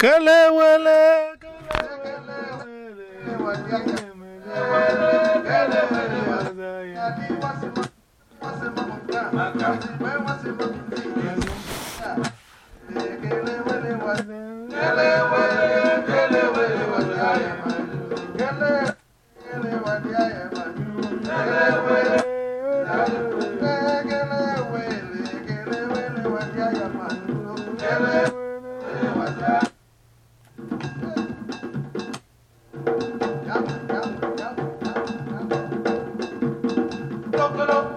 Kalewele. Don't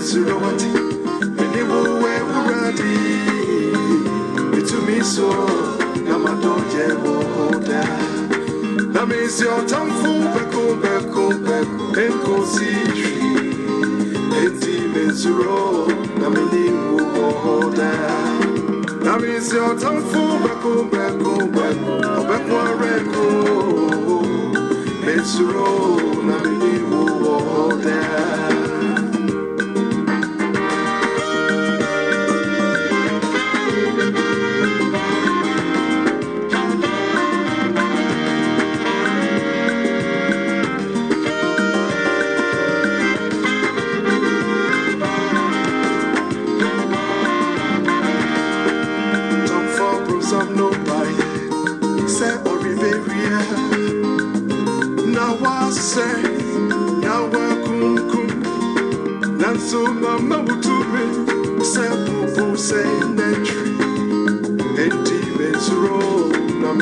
Suromati, and it will wear Uradi. It's to oh, me so, Namadoje won't die. That means your tongue full beckon, beckon, beckon, and go see tree. And demon Zuro, Namini won't die. That means your tongue full beckon, beckon, beckon, beckon, beckon, and Zuro, Namini won't die.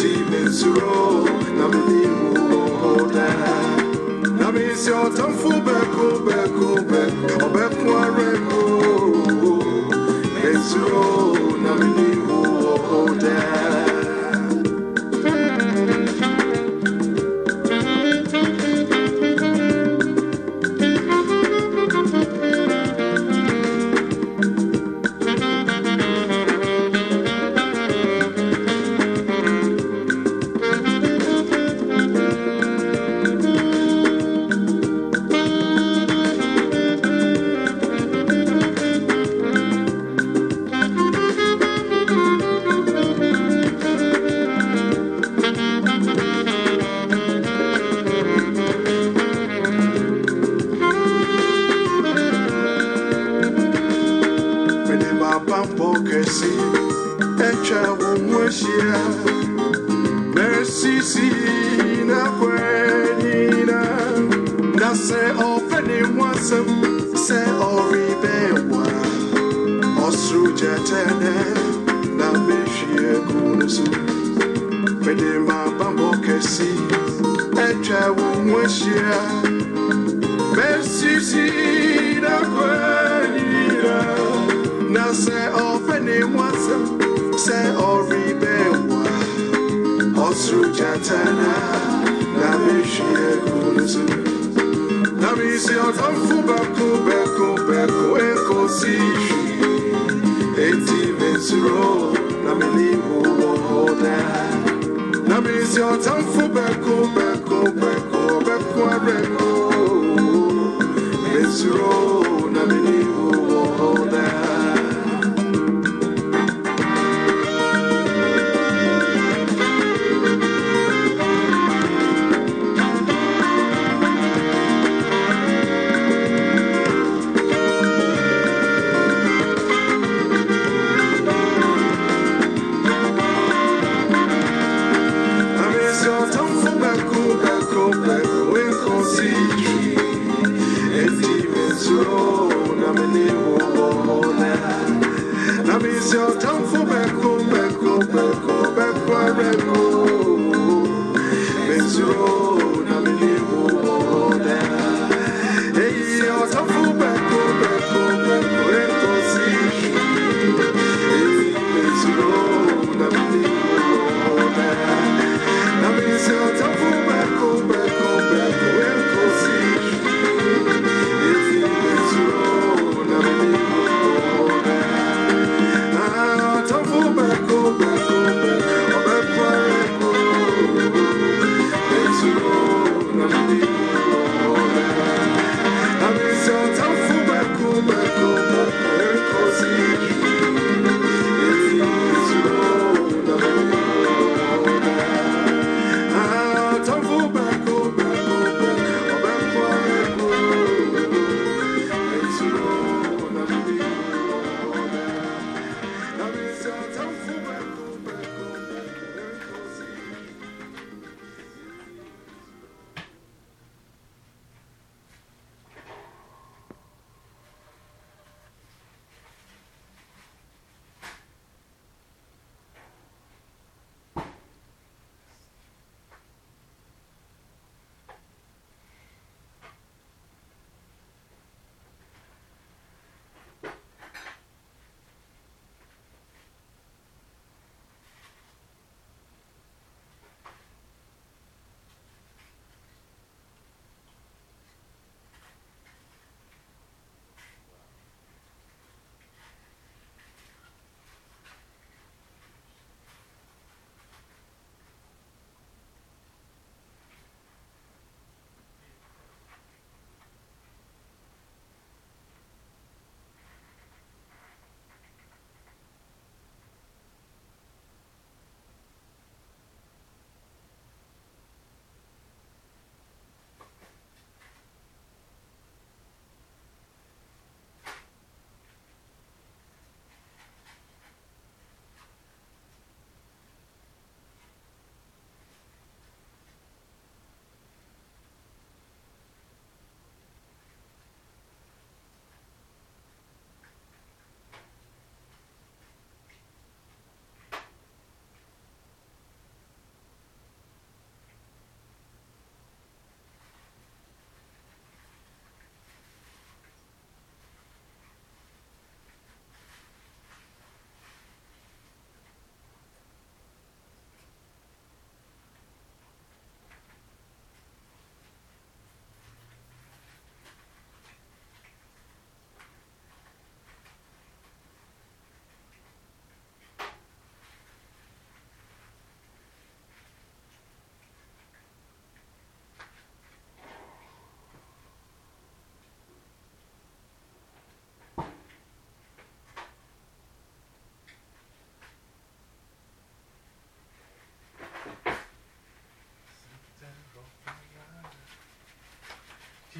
timezuro na mlimu hoda na misi otamfu beku beku beku obeku Merci si na kwenina Na se ofeni mwasem se jetene na meshie kunusu Fede ma bambo kesi echa wumwashia Merci si na kwenina Na se ofeni oribewa Osru jatana na meshie kunusu Na misi otamfu beku beku beku eko sishi Eti mesuro na milimu wohoda Na misi otamfu beku beku beku beku areko Mesuro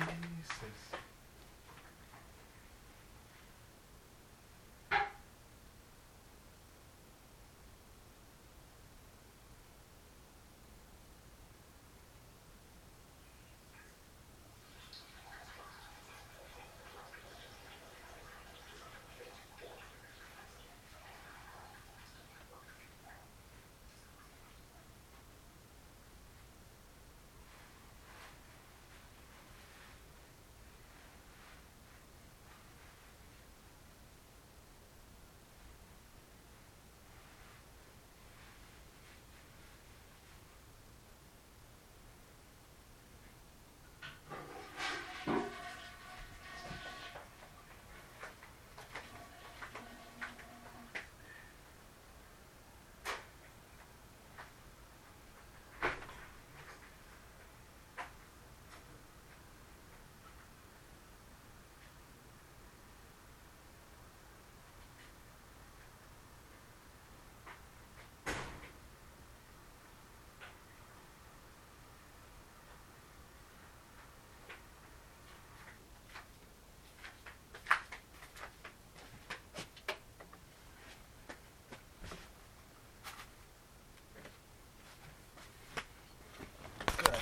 Jesus.